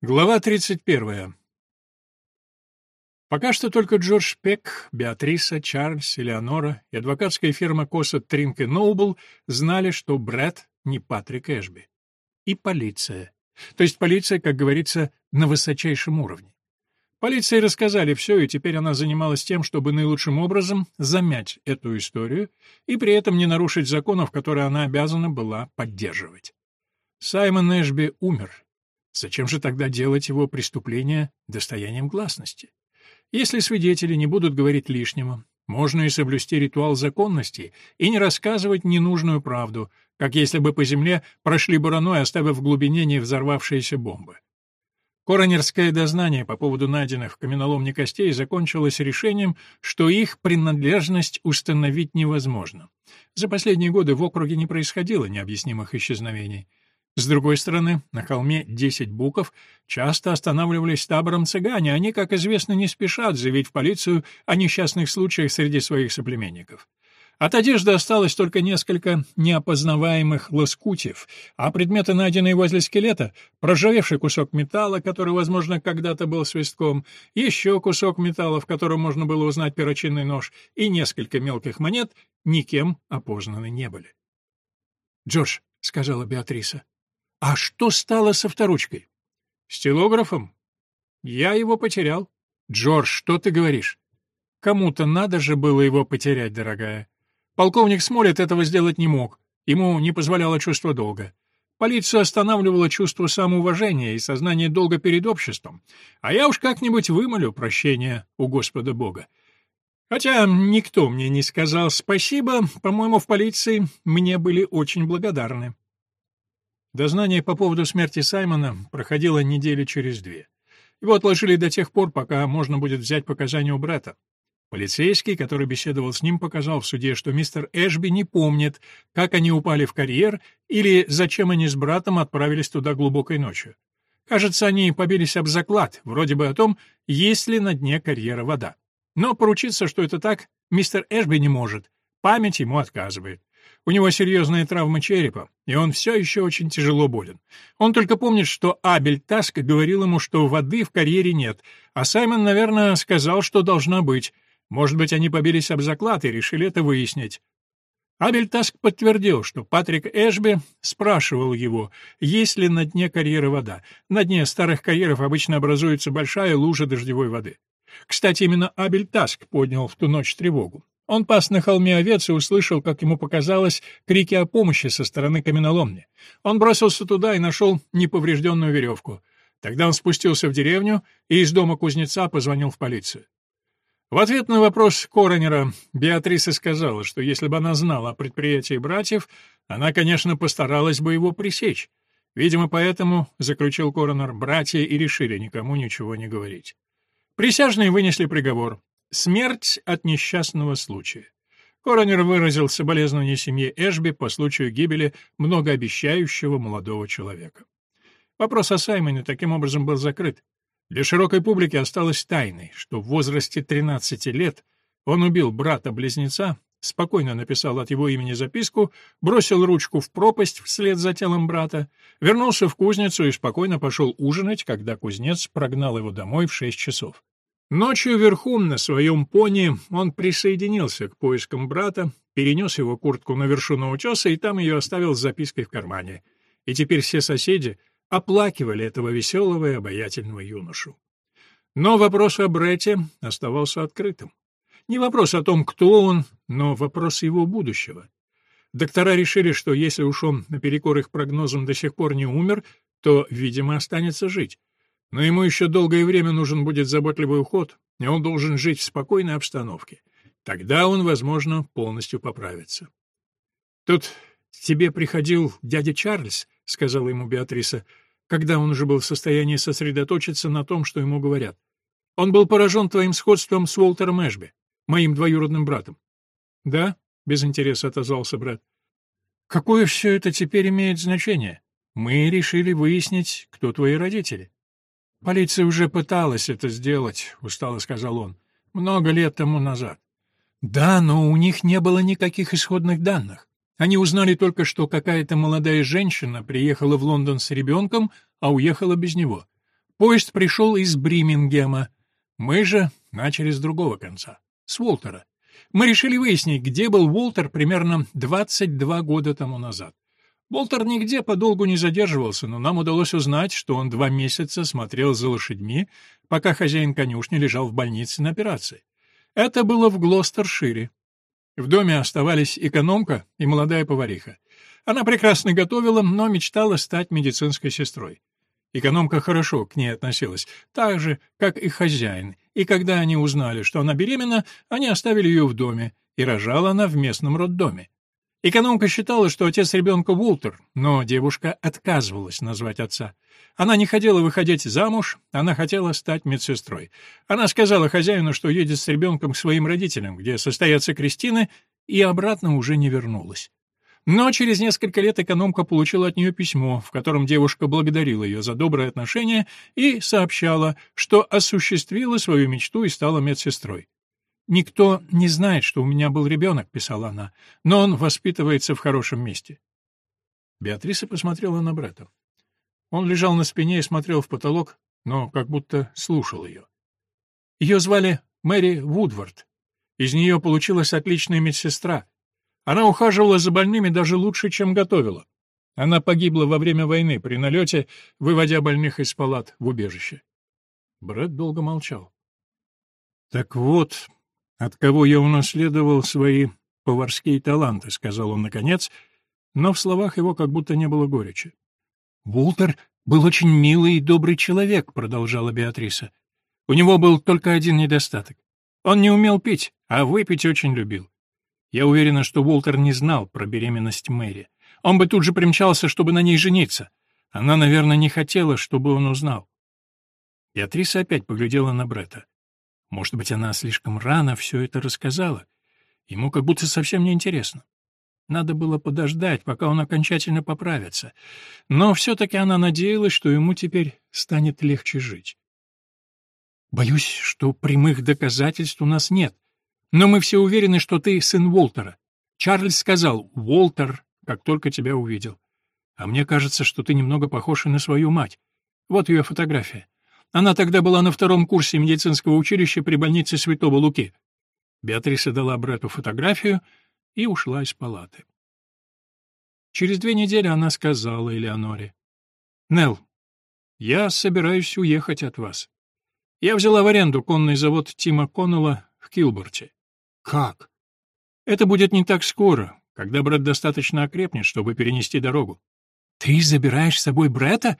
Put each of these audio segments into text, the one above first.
Глава 31. Пока что только Джордж Пек, Беатриса, Чарльз, Элеонора и адвокатская фирма Коса Тринк и Ноубл знали, что Брэд не Патрик Эшби. И полиция. То есть полиция, как говорится, на высочайшем уровне. Полиции рассказали все, и теперь она занималась тем, чтобы наилучшим образом замять эту историю и при этом не нарушить законов, которые она обязана была поддерживать. Саймон Эшби умер, Зачем же тогда делать его преступление достоянием гласности? Если свидетели не будут говорить лишнего, можно и соблюсти ритуал законности и не рассказывать ненужную правду, как если бы по земле прошли бураной, оставив в глубине не взорвавшиеся бомбы. Коронерское дознание по поводу найденных в каменоломне костей закончилось решением, что их принадлежность установить невозможно. За последние годы в округе не происходило необъяснимых исчезновений. С другой стороны, на холме Десять Буков часто останавливались табором цыгане, они, как известно, не спешат заявить в полицию о несчастных случаях среди своих соплеменников. От одежды осталось только несколько неопознаваемых лоскутьев, а предметы, найденные возле скелета, проржавевший кусок металла, который, возможно, когда-то был свистком, еще кусок металла, в котором можно было узнать перочинный нож, и несколько мелких монет, никем опознаны не были. «Джордж», — сказала Беатриса, а что стало со вторучкой? Стилографом? Я его потерял. Джордж, что ты говоришь? Кому-то надо же было его потерять, дорогая. Полковник Смолет этого сделать не мог. Ему не позволяло чувство долга. Полицию останавливало чувство самоуважения и сознание долга перед обществом. А я уж как-нибудь вымолю прощение у Господа Бога. Хотя никто мне не сказал спасибо, по-моему, в полиции мне были очень благодарны. Дознание по поводу смерти Саймона проходило недели через две. Его отложили до тех пор, пока можно будет взять показания у брата. Полицейский, который беседовал с ним, показал в суде, что мистер Эшби не помнит, как они упали в карьер или зачем они с братом отправились туда глубокой ночью. Кажется, они побились об заклад, вроде бы о том, есть ли на дне карьера вода. Но поручиться, что это так, мистер Эшби не может. Память ему отказывает. У него серьезная травма черепа, и он все еще очень тяжело болен. Он только помнит, что Абель Таск говорил ему, что воды в карьере нет, а Саймон, наверное, сказал, что должна быть. Может быть, они побились об заклад и решили это выяснить. Абель Таск подтвердил, что Патрик Эшби спрашивал его, есть ли на дне карьеры вода. На дне старых карьеров обычно образуется большая лужа дождевой воды. Кстати, именно Абель Таск поднял в ту ночь тревогу. Он пас на холме овец и услышал, как ему показалось, крики о помощи со стороны каменоломни. Он бросился туда и нашел неповрежденную веревку. Тогда он спустился в деревню и из дома кузнеца позвонил в полицию. В ответ на вопрос коронера Беатриса сказала, что если бы она знала о предприятии братьев, она, конечно, постаралась бы его пресечь. Видимо, поэтому, — заключил коронер, — братья и решили никому ничего не говорить. Присяжные вынесли приговор. Смерть от несчастного случая. Коронер выразил соболезнование семье Эшби по случаю гибели многообещающего молодого человека. Вопрос о Саймоне таким образом был закрыт. Для широкой публики осталось тайной, что в возрасте 13 лет он убил брата-близнеца, спокойно написал от его имени записку, бросил ручку в пропасть вслед за телом брата, вернулся в кузницу и спокойно пошел ужинать, когда кузнец прогнал его домой в 6 часов. Ночью верхом на своем пони он присоединился к поискам брата, перенес его куртку на вершину утеса и там ее оставил с запиской в кармане. И теперь все соседи оплакивали этого веселого и обаятельного юношу. Но вопрос о Бретте оставался открытым. Не вопрос о том, кто он, но вопрос его будущего. Доктора решили, что если уж он, наперекор их прогнозам, до сих пор не умер, то, видимо, останется жить. Но ему еще долгое время нужен будет заботливый уход, и он должен жить в спокойной обстановке. Тогда он, возможно, полностью поправится. «Тут тебе приходил дядя Чарльз», — сказала ему Беатриса, когда он уже был в состоянии сосредоточиться на том, что ему говорят. «Он был поражен твоим сходством с Уолтером Эшби, моим двоюродным братом». «Да?» — без интереса отозвался брат. «Какое все это теперь имеет значение? Мы решили выяснить, кто твои родители». «Полиция уже пыталась это сделать», — устало сказал он, — «много лет тому назад». «Да, но у них не было никаких исходных данных. Они узнали только, что какая-то молодая женщина приехала в Лондон с ребенком, а уехала без него. Поезд пришел из Бримингема. Мы же начали с другого конца, с Уолтера. Мы решили выяснить, где был Уолтер примерно 22 года тому назад. Уолтер нигде подолгу не задерживался, но нам удалось узнать, что он два месяца смотрел за лошадьми, пока хозяин конюшни лежал в больнице на операции. Это было в Глостершире. В доме оставались экономка и молодая повариха. Она прекрасно готовила, но мечтала стать медицинской сестрой. Экономка хорошо к ней относилась, так же, как и хозяин, и когда они узнали, что она беременна, они оставили ее в доме, и рожала она в местном роддоме. Экономка считала, что отец ребенка Уолтер, но девушка отказывалась назвать отца. Она не хотела выходить замуж, она хотела стать медсестрой. Она сказала хозяину, что едет с ребенком к своим родителям, где состоятся крестины, и обратно уже не вернулась. Но через несколько лет экономка получила от нее письмо, в котором девушка благодарила ее за доброе отношение и сообщала, что осуществила свою мечту и стала медсестрой. «Никто не знает, что у меня был ребенок», — писала она, — «но он воспитывается в хорошем месте». Беатриса посмотрела на брата. Он лежал на спине и смотрел в потолок, но как будто слушал ее. Ее звали Мэри Вудвард. Из нее получилась отличная медсестра, она ухаживала за больными даже лучше, чем готовила. Она погибла во время войны при налете, выводя больных из палат в убежище. Брэд долго молчал. «Так вот, от кого я унаследовал свои поварские таланты», — сказал он наконец, но в словах его как будто не было горечи. «Вултер был очень милый и добрый человек», — продолжала Беатриса. «У него был только один недостаток. Он не умел пить, а выпить очень любил. Я уверена, что Уолтер не знал про беременность Мэри. Он бы тут же примчался, чтобы на ней жениться. Она, наверное, не хотела, чтобы он узнал. Беатриса опять поглядела на Бретта. Может быть, она слишком рано все это рассказала. Ему как будто совсем не интересно. Надо было подождать, пока он окончательно поправится. Но все-таки она надеялась, что ему теперь станет легче жить. «Боюсь, что прямых доказательств у нас нет», но мы все уверены, что ты сын Уолтера. Чарльз сказал «Уолтер», как только тебя увидел. А мне кажется, что ты немного похож на свою мать. Вот ее фотография. Она тогда была на втором курсе медицинского училища при больнице Святого Луки. Беатриса дала брату фотографию и ушла из палаты. Через две недели она сказала Элеоноре. «Нелл, я собираюсь уехать от вас. Я взяла в аренду конный завод Тима Коннелла в Килборте. Как? Это будет не так скоро, когда брат достаточно окрепнет, чтобы перенести дорогу. Ты забираешь с собой брата?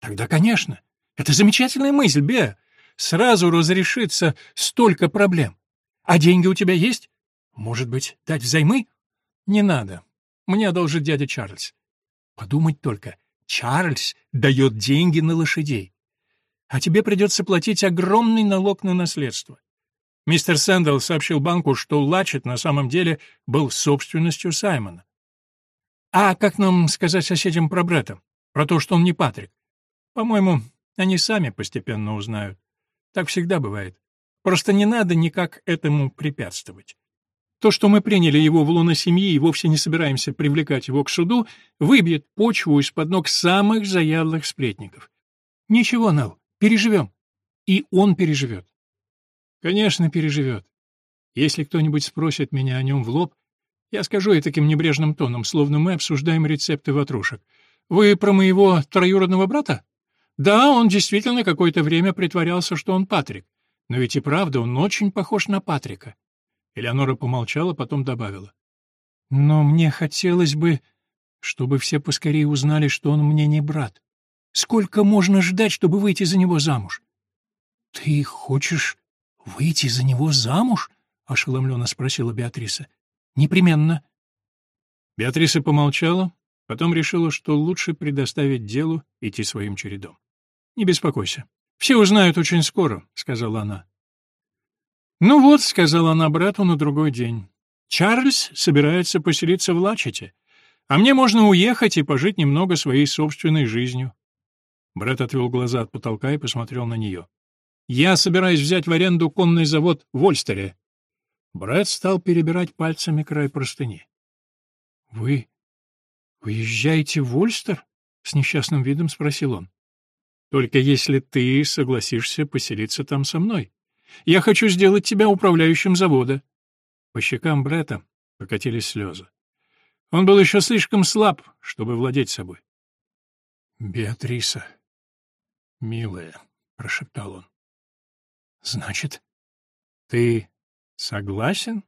Тогда, конечно. Это замечательная мысль, Беа. Сразу разрешится столько проблем. А деньги у тебя есть? Может быть, дать взаймы? Не надо. Мне одолжит дядя Чарльз. Подумать только. Чарльз дает деньги на лошадей. А тебе придется платить огромный налог на наследство. Мистер Сэндл сообщил банку, что Лачет на самом деле был собственностью Саймона. А как нам сказать соседям про Бретта? Про то, что он не Патрик? По-моему, они сами постепенно узнают. Так всегда бывает. Просто не надо никак этому препятствовать. То, что мы приняли его в луно семьи и вовсе не собираемся привлекать его к суду, выбьет почву из-под ног самых заядлых сплетников. Ничего, Нелл, переживем. И он переживет. Конечно, переживет. Если кто-нибудь спросит меня о нем в лоб, я скажу и таким небрежным тоном, словно мы обсуждаем рецепты ватрушек. Вы про моего троюродного брата? Да, он действительно какое-то время притворялся, что он Патрик. Но ведь и правда, он очень похож на Патрика. Элеонора помолчала, потом добавила. Но мне хотелось бы, чтобы все поскорее узнали, что он мне не брат. Сколько можно ждать, чтобы выйти за него замуж? Ты хочешь «Выйти за него замуж?» — ошеломленно спросила Беатриса. «Непременно». Беатриса помолчала, потом решила, что лучше предоставить делу идти своим чередом. «Не беспокойся. Все узнают очень скоро», — сказала она. «Ну вот», — сказала она брату на другой день, — «Чарльз собирается поселиться в Лачете, а мне можно уехать и пожить немного своей собственной жизнью». Брат отвел глаза от потолка и посмотрел на нее. Я собираюсь взять в аренду конный завод в Ольстере. Брэд стал перебирать пальцами край простыни. — Вы уезжаете в Ольстер? — с несчастным видом спросил он. Только если ты согласишься поселиться там со мной. Я хочу сделать тебя управляющим завода». По щекам Бретта покатились слезы. Он был еще слишком слаб, чтобы владеть собой. «Беатриса, милая», — прошептал он. «Значит, ты согласен?»